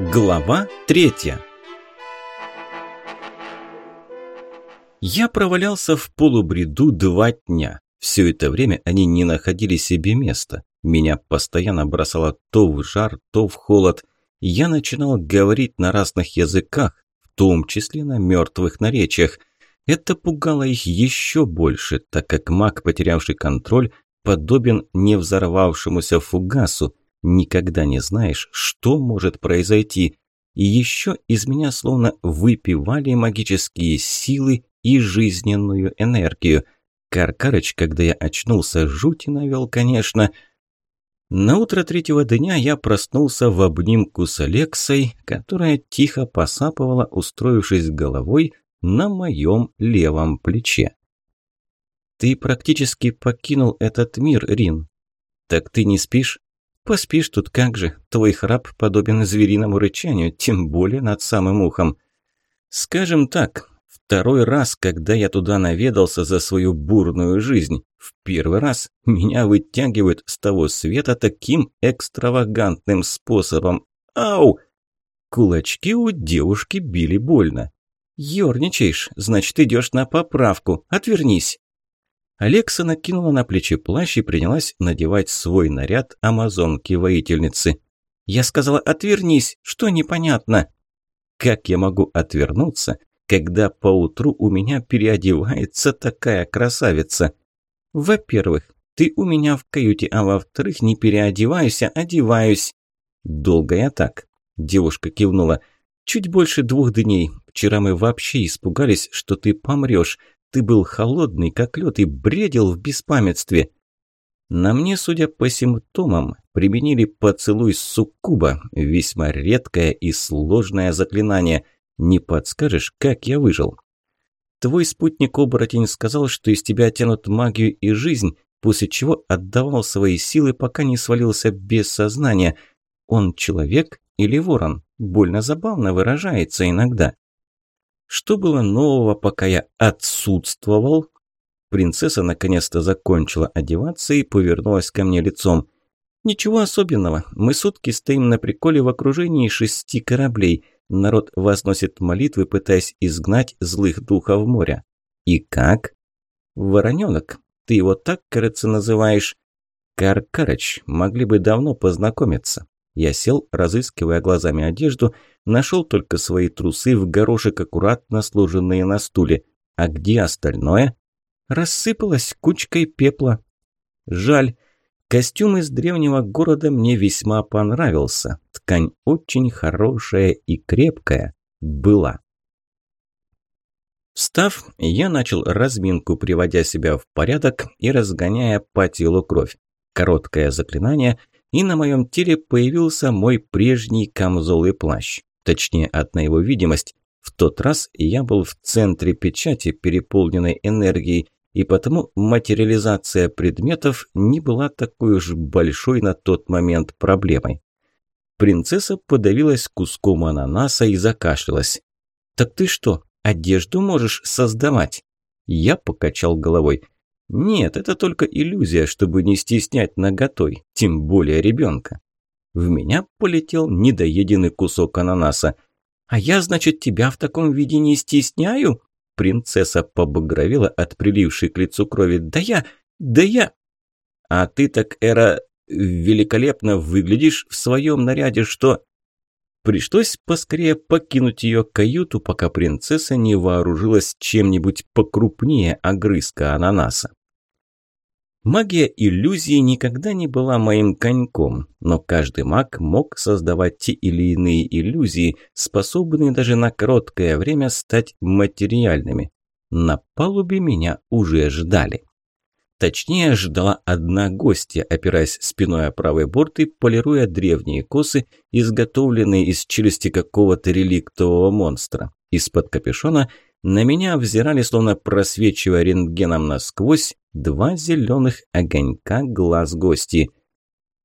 Глава третья Я провалялся в полубреду два дня. Все это время они не находили себе места. Меня постоянно бросало то в жар, то в холод. Я начинал говорить на разных языках, в том числе на мертвых наречиях. Это пугало их еще больше, так как маг, потерявший контроль, подобен невзорвавшемуся фугасу. Никогда не знаешь, что может произойти. И еще из меня словно выпивали магические силы и жизненную энергию. Каркарыч, когда я очнулся, жути навел, конечно. На утро третьего дня я проснулся в обнимку с Алексой, которая тихо посапывала, устроившись головой на моем левом плече. «Ты практически покинул этот мир, Рин. Так ты не спишь?» «Поспишь тут как же. Твой храп подобен звериному рычанию, тем более над самым ухом. Скажем так, второй раз, когда я туда наведался за свою бурную жизнь. В первый раз меня вытягивают с того света таким экстравагантным способом. Ау! Кулачки у девушки били больно. «Ёрничаешь, значит, идешь на поправку. Отвернись!» Алекса накинула на плечи плащ и принялась надевать свой наряд амазонки-воительницы. «Я сказала, отвернись! Что непонятно?» «Как я могу отвернуться, когда поутру у меня переодевается такая красавица?» «Во-первых, ты у меня в каюте, а во-вторых, не переодеваюсь, а одеваюсь». «Долго я так?» – девушка кивнула. «Чуть больше двух дней. Вчера мы вообще испугались, что ты помрешь. Ты был холодный, как лед, и бредил в беспамятстве. На мне, судя по симптомам, применили поцелуй суккуба, весьма редкое и сложное заклинание. Не подскажешь, как я выжил? Твой спутник-оборотень сказал, что из тебя тянут магию и жизнь, после чего отдавал свои силы, пока не свалился без сознания. Он человек или ворон? Больно забавно выражается иногда. Что было нового, пока я отсутствовал? Принцесса наконец-то закончила одеваться и повернулась ко мне лицом. «Ничего особенного. Мы сутки стоим на приколе в окружении шести кораблей. Народ возносит молитвы, пытаясь изгнать злых духов моря. И как?» «Вороненок. Ты его так, кажется, называешь?» «Каркарыч. Могли бы давно познакомиться. Я сел, разыскивая глазами одежду, нашел только свои трусы в горошек, аккуратно сложенные на стуле. А где остальное? Рассыпалось кучкой пепла. Жаль. Костюм из древнего города мне весьма понравился. Ткань очень хорошая и крепкая была. Встав, я начал разминку, приводя себя в порядок и разгоняя по телу кровь. Короткое заклинание – и на моем теле появился мой прежний камзол и плащ. Точнее, одна его видимость. В тот раз я был в центре печати, переполненной энергией, и потому материализация предметов не была такой уж большой на тот момент проблемой. Принцесса подавилась куском ананаса и закашлялась. «Так ты что, одежду можешь создавать?» Я покачал головой. Нет, это только иллюзия, чтобы не стеснять наготой, тем более ребенка. В меня полетел недоеденный кусок ананаса. «А я, значит, тебя в таком виде не стесняю?» Принцесса побагровела от прилившей к лицу крови. «Да я... да я...» «А ты так, Эра, великолепно выглядишь в своем наряде, что...» Пришлось поскорее покинуть ее каюту, пока принцесса не вооружилась чем-нибудь покрупнее огрызка ананаса. Магия иллюзии никогда не была моим коньком, но каждый маг мог создавать те или иные иллюзии, способные даже на короткое время стать материальными. На палубе меня уже ждали. Точнее, ждала одна гостья, опираясь спиной о правый борт и полируя древние косы, изготовленные из челюсти какого-то реликтового монстра. Из-под капюшона на меня взирали, словно просвечивая рентгеном насквозь, два зеленых огонька глаз гости.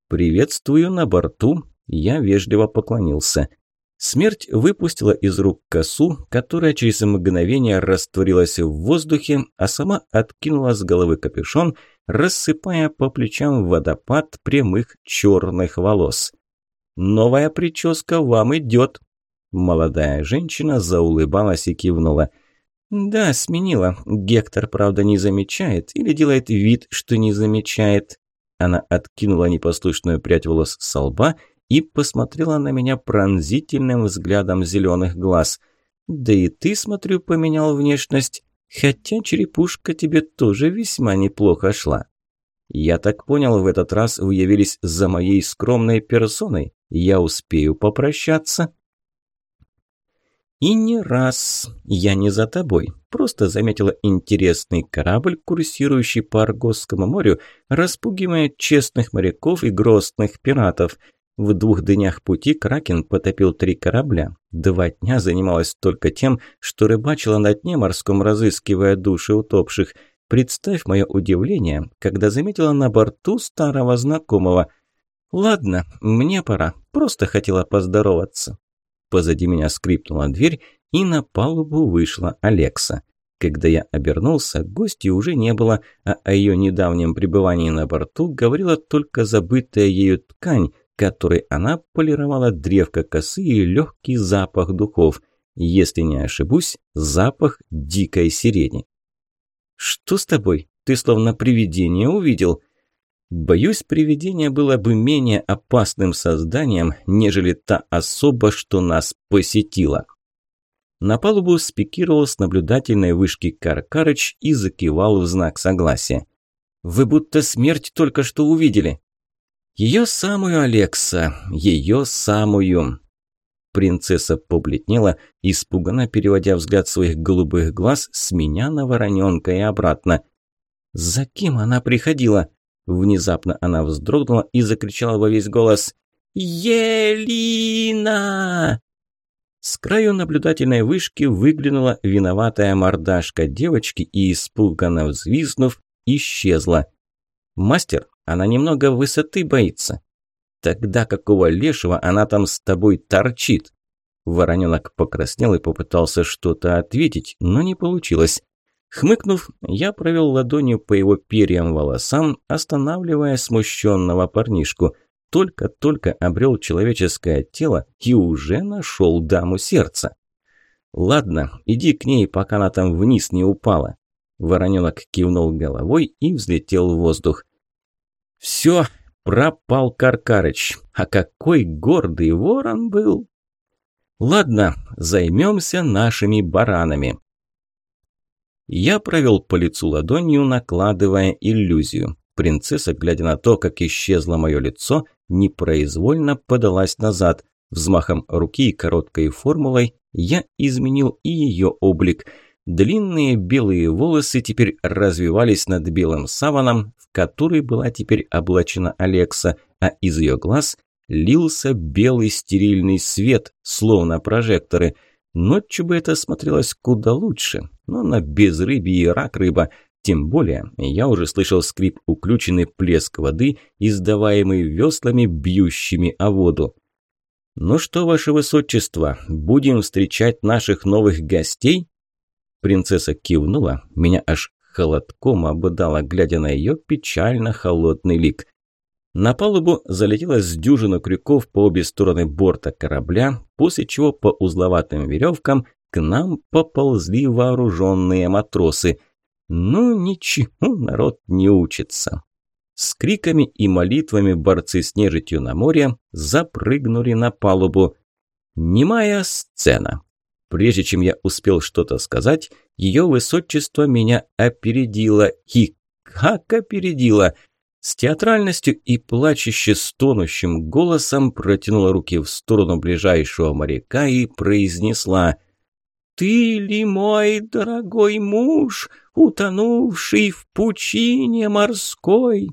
«Приветствую на борту», – я вежливо поклонился. Смерть выпустила из рук косу, которая через мгновение растворилась в воздухе, а сама откинула с головы капюшон, рассыпая по плечам водопад прямых черных волос. Новая прическа вам идет». Молодая женщина заулыбалась и кивнула. «Да, сменила. Гектор, правда, не замечает или делает вид, что не замечает». Она откинула непослушную прядь волос со лба и посмотрела на меня пронзительным взглядом зеленых глаз. «Да и ты, смотрю, поменял внешность, хотя черепушка тебе тоже весьма неплохо шла». «Я так понял, в этот раз вы явились за моей скромной персоной. Я успею попрощаться?» «И не раз. Я не за тобой. Просто заметила интересный корабль, курсирующий по Аргосскому морю, распугивая честных моряков и грозных пиратов. В двух днях пути Кракен потопил три корабля. Два дня занималась только тем, что рыбачила на дне морском, разыскивая души утопших. Представь мое удивление, когда заметила на борту старого знакомого. «Ладно, мне пора. Просто хотела поздороваться». Позади меня скрипнула дверь, и на палубу вышла Алекса. Когда я обернулся, гостей уже не было, а о ее недавнем пребывании на борту говорила только забытая ею ткань, которой она полировала древко косы и легкий запах духов. Если не ошибусь, запах дикой сирени. «Что с тобой? Ты словно привидение увидел?» Боюсь, привидение было бы менее опасным созданием, нежели та особа, что нас посетила. На палубу спикировал с наблюдательной вышки Каркарыч и закивал в знак согласия. «Вы будто смерть только что увидели». «Ее самую, Алекса, ее самую». Принцесса побледнела, испуганно переводя взгляд своих голубых глаз с меня на вороненка и обратно. «За кем она приходила?» Внезапно она вздрогнула и закричала во весь голос «Елина!». С краю наблюдательной вышки выглянула виноватая мордашка девочки и, испуганно взвизнув, исчезла. «Мастер, она немного высоты боится». «Тогда какого лешего она там с тобой торчит?» Вороненок покраснел и попытался что-то ответить, но не получилось. Хмыкнув, я провел ладонью по его перьям волосам, останавливая смущенного парнишку. Только-только обрел человеческое тело и уже нашел даму сердца. «Ладно, иди к ней, пока она там вниз не упала». Вороненок кивнул головой и взлетел в воздух. «Все, пропал Каркарыч. А какой гордый ворон был!» «Ладно, займемся нашими баранами». Я провел по лицу ладонью, накладывая иллюзию. Принцесса, глядя на то, как исчезло мое лицо, непроизвольно подалась назад. Взмахом руки и короткой формулой я изменил и ее облик. Длинные белые волосы теперь развивались над белым саваном, в который была теперь облачена Алекса, а из ее глаз лился белый стерильный свет, словно прожекторы – Ночью бы это смотрелось куда лучше, но на безрыбье и рак рыба. Тем более, я уже слышал скрип уключенный плеск воды, издаваемый веслами, бьющими о воду. «Ну что, ваше высочество, будем встречать наших новых гостей?» Принцесса кивнула, меня аж холодком обдала, глядя на ее печально холодный лик. На палубу залетело с дюжину крюков по обе стороны борта корабля, после чего по узловатым веревкам к нам поползли вооруженные матросы. Ну, ничего, народ не учится. С криками и молитвами борцы с нежитью на море запрыгнули на палубу. Немая сцена. Прежде чем я успел что-то сказать, ее высочество меня опередило. И как опередило! С театральностью и плачуще стонущим голосом протянула руки в сторону ближайшего моряка и произнесла «Ты ли мой дорогой муж, утонувший в пучине морской?»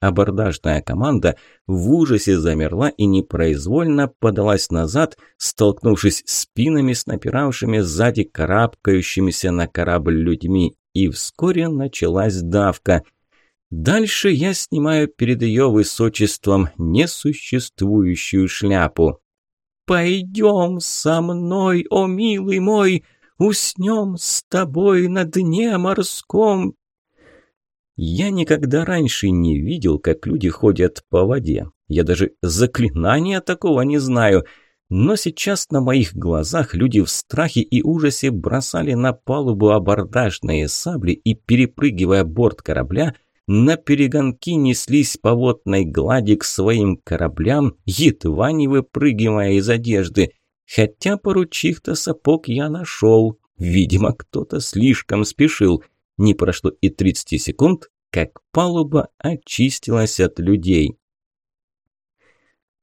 Абордажная команда в ужасе замерла и непроизвольно подалась назад, столкнувшись спинами с напиравшими сзади карабкающимися на корабль людьми, и вскоре началась давка – Дальше я снимаю перед ее высочеством несуществующую шляпу. «Пойдем со мной, о милый мой, уснем с тобой на дне морском». Я никогда раньше не видел, как люди ходят по воде. Я даже заклинания такого не знаю. Но сейчас на моих глазах люди в страхе и ужасе бросали на палубу абордажные сабли и, перепрыгивая борт корабля, на перегонки неслись по водной глади к своим кораблям, едва не выпрыгивая из одежды. Хотя пару чьих-то сапог я нашел. Видимо, кто-то слишком спешил. Не прошло и 30 секунд, как палуба очистилась от людей.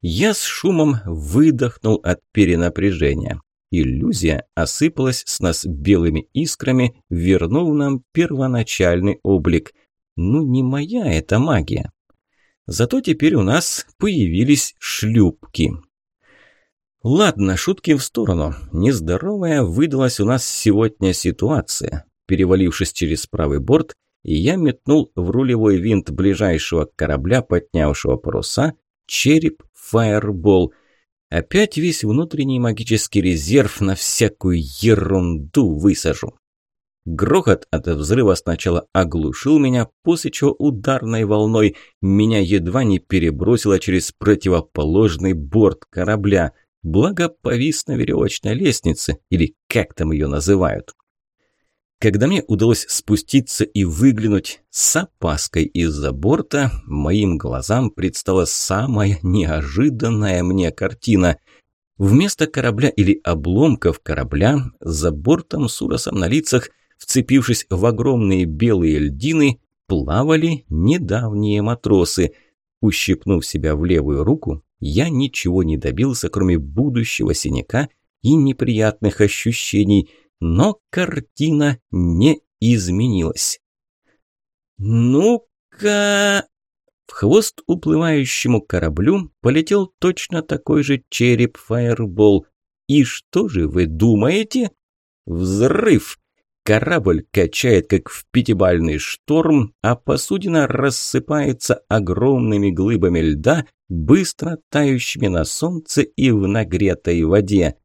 Я с шумом выдохнул от перенапряжения. Иллюзия осыпалась с нас белыми искрами, вернув нам первоначальный облик. Ну, не моя это магия. Зато теперь у нас появились шлюпки. Ладно, шутки в сторону. Нездоровая выдалась у нас сегодня ситуация. Перевалившись через правый борт, я метнул в рулевой винт ближайшего корабля, поднявшего паруса, череп фаербол. Опять весь внутренний магический резерв на всякую ерунду высажу. Грохот от взрыва сначала оглушил меня, после чего ударной волной меня едва не перебросило через противоположный борт корабля. Благо повис на веревочной лестнице, или как там ее называют. Когда мне удалось спуститься и выглянуть с опаской из-за борта, моим глазам предстала самая неожиданная мне картина. Вместо корабля или обломков корабля, за бортом с ужасом на лицах, вцепившись в огромные белые льдины, плавали недавние матросы. Ущипнув себя в левую руку, я ничего не добился, кроме будущего синяка и неприятных ощущений – но картина не изменилась. «Ну-ка...» В хвост уплывающему кораблю полетел точно такой же череп Фаербол. И что же вы думаете? Взрыв! Корабль качает, как в пятибальный шторм, а посудина рассыпается огромными глыбами льда, быстро тающими на солнце и в нагретой воде.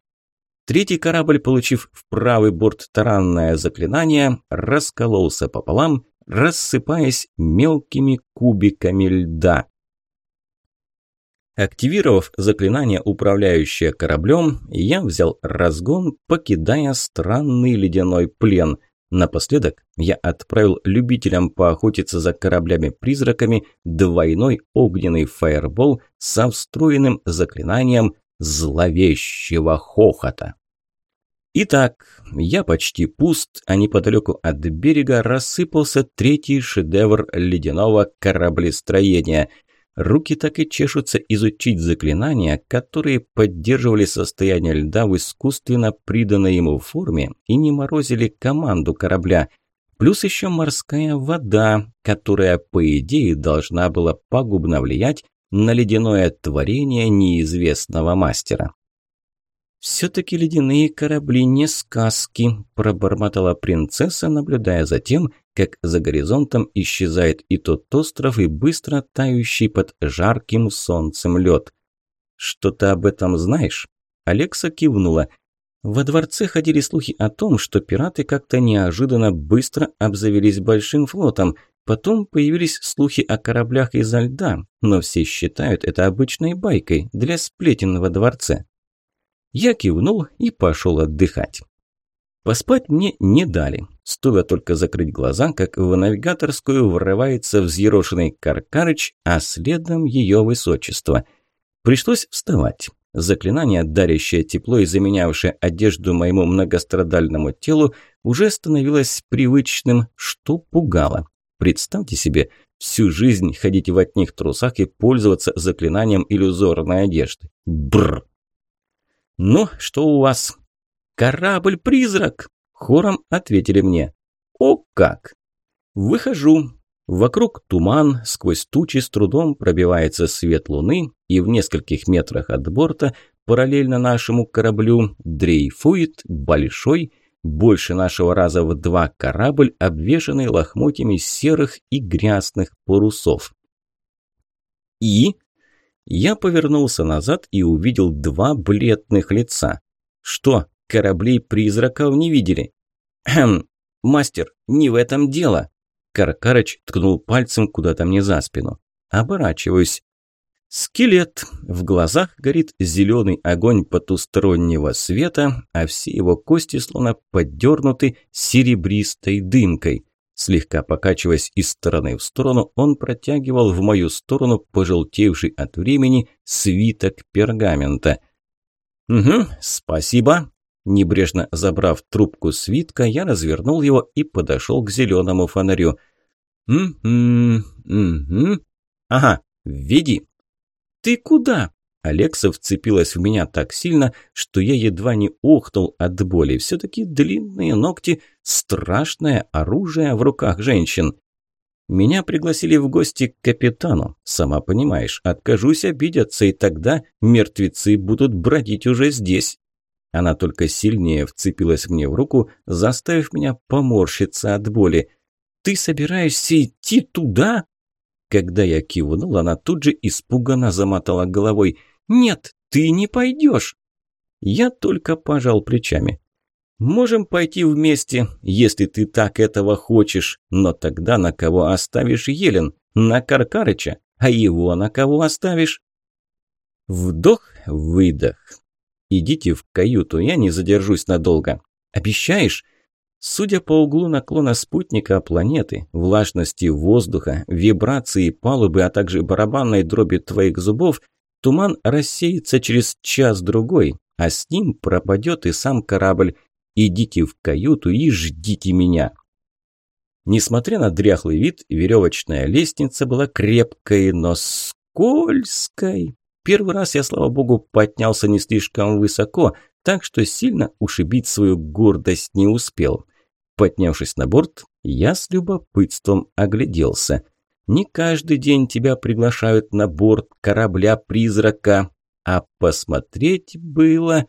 Третий корабль, получив в правый борт таранное заклинание, раскололся пополам, рассыпаясь мелкими кубиками льда. Активировав заклинание, управляющее кораблем, я взял разгон, покидая странный ледяной плен. Напоследок я отправил любителям поохотиться за кораблями-призраками двойной огненный фаербол со встроенным заклинанием зловещего хохота. Итак, я почти пуст, а неподалеку от берега рассыпался третий шедевр ледяного кораблестроения. Руки так и чешутся изучить заклинания, которые поддерживали состояние льда в искусственно приданной ему форме и не морозили команду корабля. Плюс еще морская вода, которая, по идее, должна была пагубно влиять на ледяное творение неизвестного мастера. «Все-таки ледяные корабли не сказки», – пробормотала принцесса, наблюдая за тем, как за горизонтом исчезает и тот остров, и быстро тающий под жарким солнцем лед. «Что ты об этом знаешь?» Алекса кивнула. Во дворце ходили слухи о том, что пираты как-то неожиданно быстро обзавелись большим флотом. Потом появились слухи о кораблях изо льда, но все считают это обычной байкой для сплетен во дворце. Я кивнул и пошел отдыхать. Поспать мне не дали. Стоило только закрыть глаза, как в навигаторскую врывается взъерошенный Каркарыч, а следом ее высочество. Пришлось вставать. Заклинание, дарящее тепло и заменявшее одежду моему многострадальному телу, уже становилось привычным, что пугало. Представьте себе, всю жизнь ходить в одних трусах и пользоваться заклинанием иллюзорной одежды. Бррр! «Ну, что у вас?» «Корабль-призрак!» – хором ответили мне. «О как!» Выхожу. Вокруг туман, сквозь тучи с трудом пробивается свет луны, и в нескольких метрах от борта, параллельно нашему кораблю, дрейфует большой, больше нашего раза в два корабль, обвешанный лохмотьями серых и грязных парусов. И я повернулся назад и увидел два бледных лица. Что, кораблей-призраков не видели? Хм, мастер, не в этом дело. Каркарыч ткнул пальцем куда-то мне за спину. Оборачиваюсь. Скелет. В глазах горит зеленый огонь потустороннего света, а все его кости словно поддернуты серебристой дымкой. Слегка покачиваясь из стороны в сторону, он протягивал в мою сторону пожелтевший от времени свиток пергамента. «Угу, спасибо». Небрежно забрав трубку свитка, я развернул его и подошел к зеленому фонарю. «Угу, угу. Ага, веди». «Ты куда?» Алекса вцепилась в меня так сильно, что я едва не охнул от боли. Все-таки длинные ногти – страшное оружие в руках женщин. Меня пригласили в гости к капитану. Сама понимаешь, откажусь обидеться, и тогда мертвецы будут бродить уже здесь. Она только сильнее вцепилась мне в руку, заставив меня поморщиться от боли. «Ты собираешься идти туда?» Когда я кивнул, она тут же испуганно замотала головой. «Нет, ты не пойдешь!» Я только пожал плечами. Можем пойти вместе, если ты так этого хочешь, но тогда на кого оставишь Елен? На Каркарыча? А его на кого оставишь? Вдох-выдох. Идите в каюту, я не задержусь надолго. Обещаешь? Судя по углу наклона спутника планеты, влажности воздуха, вибрации палубы, а также барабанной дроби твоих зубов, туман рассеется через час-другой, а с ним пропадет и сам корабль. Идите в каюту и ждите меня». Несмотря на дряхлый вид, веревочная лестница была крепкой, но скользкой. Первый раз я, слава богу, поднялся не слишком высоко, так что сильно ушибить свою гордость не успел. Поднявшись на борт, я с любопытством огляделся. Не каждый день тебя приглашают на борт корабля-призрака, а посмотреть было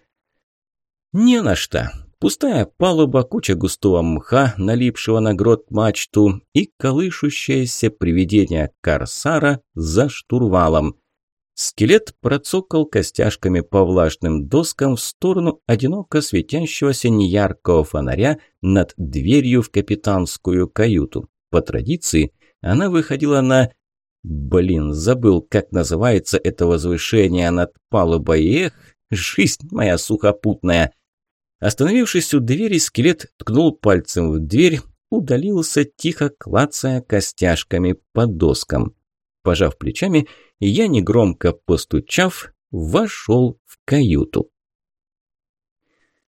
не на что. Пустая палуба, куча густого мха, налипшего на грот мачту и колышущееся привидение корсара за штурвалом. Скелет процокал костяшками по влажным доскам в сторону одиноко светящегося неяркого фонаря над дверью в капитанскую каюту. По традиции она выходила на... Блин, забыл, как называется это возвышение над палубой. Эх, жизнь моя сухопутная. Остановившись у двери, скелет ткнул пальцем в дверь, удалился, тихо клацая костяшками по доскам. Пожав плечами, я, негромко постучав, вошел в каюту.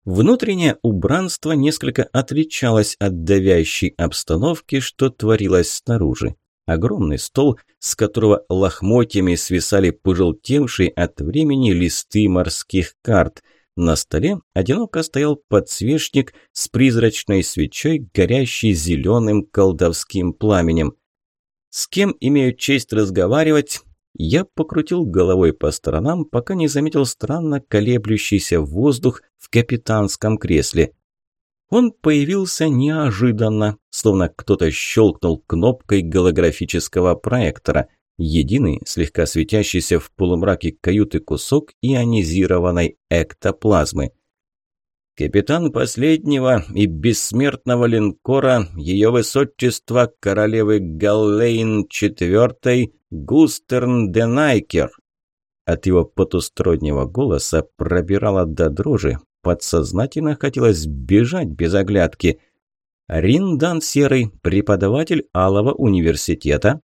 Внутреннее убранство несколько отличалось от давящей обстановки, что творилось снаружи. Огромный стол, с которого лохмотьями свисали пожелтевшие от времени листы морских карт – на столе одиноко стоял подсвечник с призрачной свечой, горящей зеленым колдовским пламенем. С кем имею честь разговаривать? Я покрутил головой по сторонам, пока не заметил странно колеблющийся воздух в капитанском кресле. Он появился неожиданно, словно кто-то щелкнул кнопкой голографического проектора – единый, слегка светящийся в полумраке каюты кусок ионизированной эктоплазмы. Капитан последнего и бессмертного линкора Ее Высочество королевы Галлейн IV Густерн де Найкер. От его потустороннего голоса пробирало до дрожи, подсознательно хотелось бежать без оглядки. Риндан Серый, преподаватель Алого университета,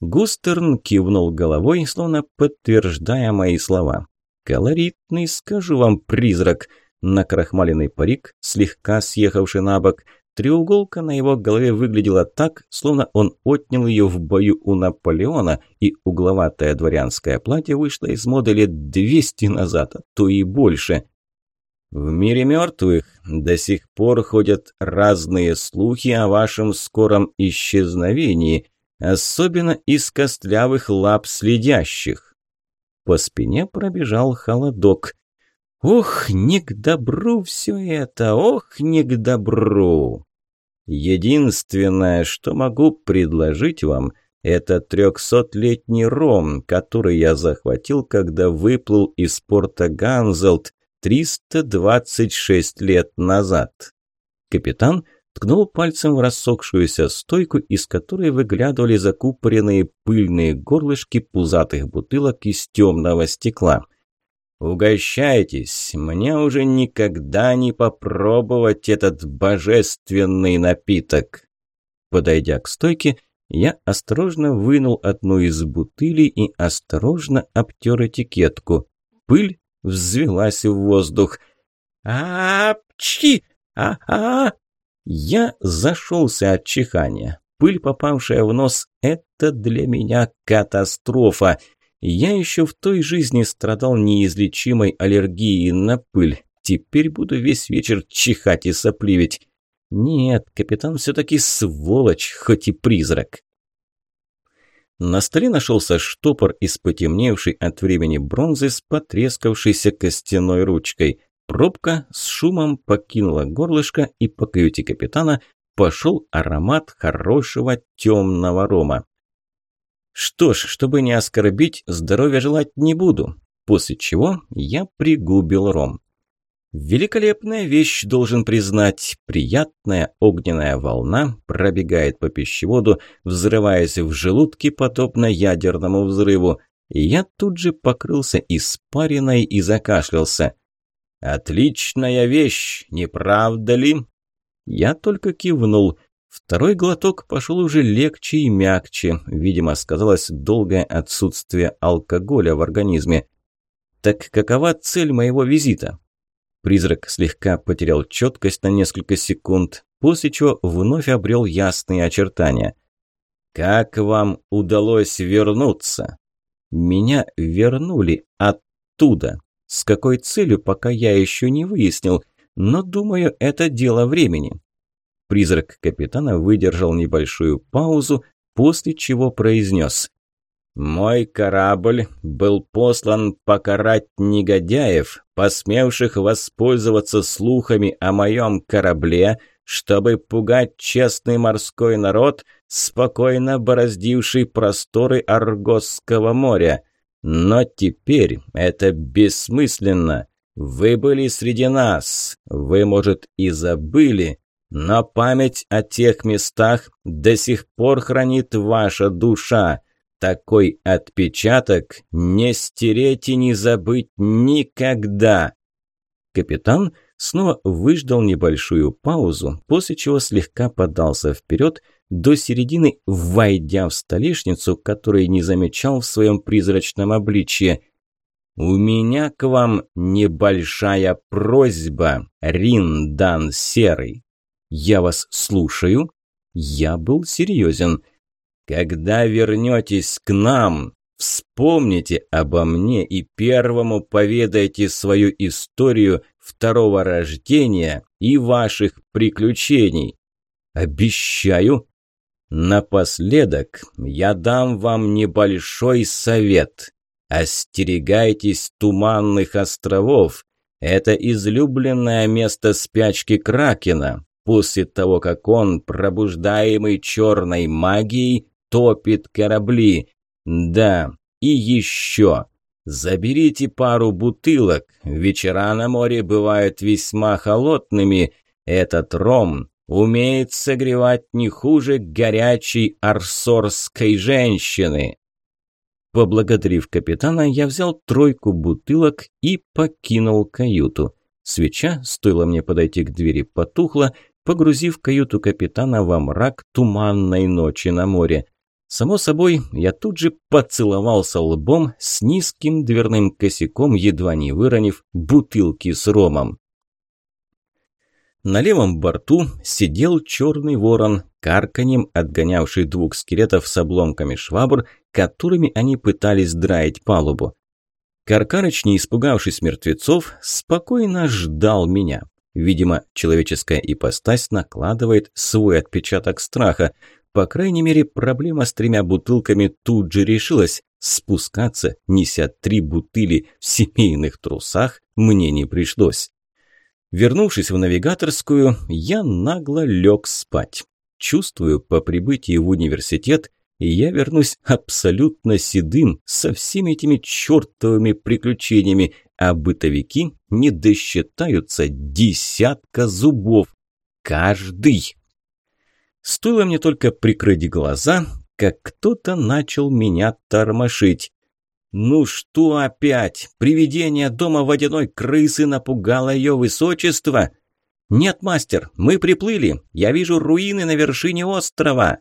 Густерн кивнул головой, словно подтверждая мои слова. «Колоритный, скажу вам, призрак!» Накрахмаленный парик, слегка съехавший на бок. Треуголка на его голове выглядела так, словно он отнял ее в бою у Наполеона, и угловатое дворянское платье вышло из моды лет двести назад, а то и больше. В мире мертвых до сих пор ходят разные слухи о вашем скором исчезновении – особенно из костлявых лап следящих. По спине пробежал холодок. Ох, не к добру все это, ох, не к добру. Единственное, что могу предложить вам, это трехсотлетний ром, который я захватил, когда выплыл из порта Ганзелт 326 лет назад. Капитан ткнул пальцем в рассохшуюся стойку, из которой выглядывали закупоренные пыльные горлышки пузатых бутылок из темного стекла. «Угощайтесь, мне уже никогда не попробовать этот божественный напиток!» Подойдя к стойке, я осторожно вынул одну из бутылей и осторожно обтер этикетку. Пыль взвелась в воздух. «А-а-а! А-а-а!» Я зашелся от чихания. Пыль, попавшая в нос, это для меня катастрофа. Я еще в той жизни страдал неизлечимой аллергией на пыль. Теперь буду весь вечер чихать и сопливить. Нет, капитан все-таки сволочь, хоть и призрак. На столе нашелся штопор из потемневшей от времени бронзы с потрескавшейся костяной ручкой. Пробка с шумом покинула горлышко, и по каюте капитана пошел аромат хорошего темного рома. Что ж, чтобы не оскорбить, здоровья желать не буду. После чего я пригубил ром. Великолепная вещь, должен признать. Приятная огненная волна пробегает по пищеводу, взрываясь в желудке, подобно ядерному взрыву. И я тут же покрылся испариной и закашлялся. «Отличная вещь, не правда ли?» Я только кивнул. Второй глоток пошел уже легче и мягче. Видимо, сказалось долгое отсутствие алкоголя в организме. «Так какова цель моего визита?» Призрак слегка потерял четкость на несколько секунд, после чего вновь обрел ясные очертания. «Как вам удалось вернуться?» «Меня вернули оттуда», с какой целью, пока я еще не выяснил, но, думаю, это дело времени. Призрак капитана выдержал небольшую паузу, после чего произнес. «Мой корабль был послан покарать негодяев, посмевших воспользоваться слухами о моем корабле, чтобы пугать честный морской народ, спокойно бороздивший просторы Аргосского моря. Но теперь это бессмысленно. Вы были среди нас. Вы, может, и забыли, но память о тех местах до сих пор хранит ваша душа. Такой отпечаток не стереть и не забыть никогда. Капитан снова выждал небольшую паузу, после чего слегка подался вперед, до середины войдя в столешницу, которую не замечал в своем призрачном обличье. «У меня к вам небольшая просьба, Риндан Серый. Я вас слушаю». Я был серьезен. «Когда вернетесь к нам, вспомните обо мне и первому поведайте свою историю второго рождения и ваших приключений. Обещаю, Напоследок я дам вам небольшой совет. Остерегайтесь туманных островов. Это излюбленное место спячки Кракена. После того, как он, пробуждаемый черной магией, топит корабли. Да, и еще. Заберите пару бутылок. Вечера на море бывают весьма холодными. Этот ром умеет согревать не хуже горячей арсорской женщины. Поблагодарив капитана, я взял тройку бутылок и покинул каюту. Свеча, стоило мне подойти к двери, потухла, погрузив каюту капитана во мрак туманной ночи на море. Само собой, я тут же поцеловался лбом с низким дверным косяком, едва не выронив бутылки с ромом. На левом борту сидел черный ворон, карканем отгонявший двух скелетов с обломками швабр, которыми они пытались драить палубу. Каркарыч, не испугавшись мертвецов, спокойно ждал меня. Видимо, человеческая ипостась накладывает свой отпечаток страха. По крайней мере, проблема с тремя бутылками тут же решилась. Спускаться, неся три бутыли в семейных трусах, мне не пришлось. Вернувшись в навигаторскую, я нагло лег спать. Чувствую, по прибытии в университет я вернусь абсолютно седым со всеми этими чертовыми приключениями, а бытовики не досчитаются десятка зубов. Каждый. Стоило мне только прикрыть глаза, как кто-то начал меня тормошить. «Ну что опять? Привидение дома водяной крысы напугало ее высочество?» «Нет, мастер, мы приплыли. Я вижу руины на вершине острова».